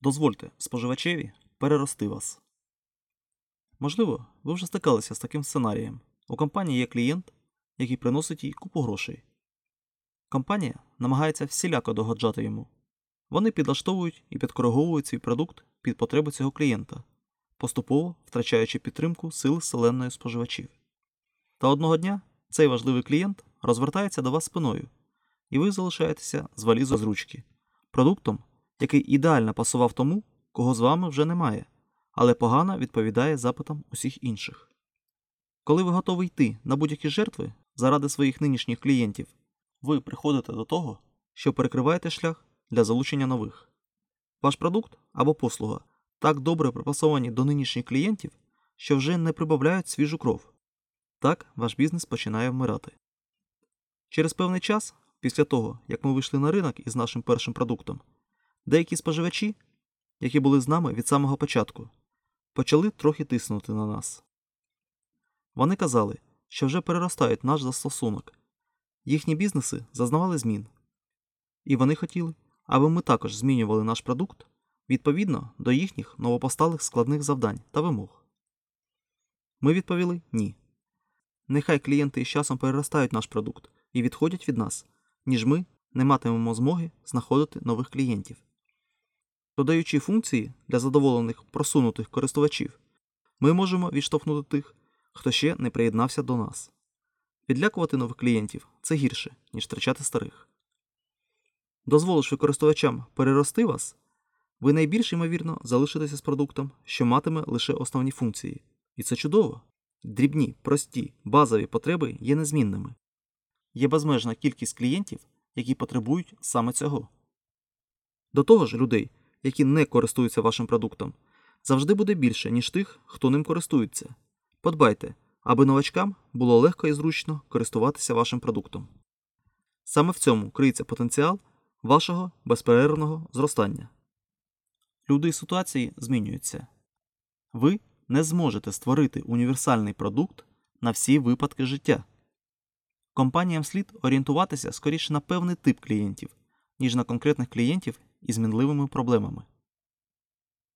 Дозвольте споживачеві перерости вас. Можливо, ви вже стикалися з таким сценарієм. У компанії є клієнт, який приносить їй купу грошей. Компанія намагається всіляко догоджати йому. Вони підлаштовують і підкориговують свій продукт під потреби цього клієнта, поступово втрачаючи підтримку сил селенної споживачів. Та одного дня цей важливий клієнт розвертається до вас спиною, і ви залишаєтеся з валізу з ручки, продуктом, який ідеально пасував тому, кого з вами вже немає, але погано відповідає запитам усіх інших. Коли ви готові йти на будь-які жертви заради своїх нинішніх клієнтів, ви приходите до того, що перекриваєте шлях для залучення нових. Ваш продукт або послуга так добре припасовані до нинішніх клієнтів, що вже не прибавляють свіжу кров. Так ваш бізнес починає вмирати. Через певний час, після того, як ми вийшли на ринок із нашим першим продуктом, деякі споживачі, які були з нами від самого початку, почали трохи тиснути на нас. Вони казали, що вже переростають наш застосунок. Їхні бізнеси зазнавали змін. І вони хотіли, аби ми також змінювали наш продукт відповідно до їхніх новопосталих складних завдань та вимог. Ми відповіли ні. Нехай клієнти із часом переростають наш продукт і відходять від нас, ніж ми не матимемо змоги знаходити нових клієнтів. Додаючи функції для задоволених просунутих користувачів, ми можемо відштовхнути тих, хто ще не приєднався до нас. Відлякувати нових клієнтів це гірше, ніж втрачати старих. Дозволивши користувачам перерости вас, ви найбільш ймовірно залишитеся з продуктом, що матиме лише основні функції. І це чудово. Дрібні, прості, базові потреби є незмінними. Є безмежна кількість клієнтів, які потребують саме цього. До того ж, людей, які не користуються вашим продуктом, завжди буде більше, ніж тих, хто ним користується. Подбайте, аби новачкам було легко і зручно користуватися вашим продуктом. Саме в цьому криється потенціал вашого безперервного зростання. Люди і ситуації змінюються. Ви не зможете створити універсальний продукт на всі випадки життя. Компаніям слід орієнтуватися скоріше на певний тип клієнтів, ніж на конкретних клієнтів із мінливими проблемами.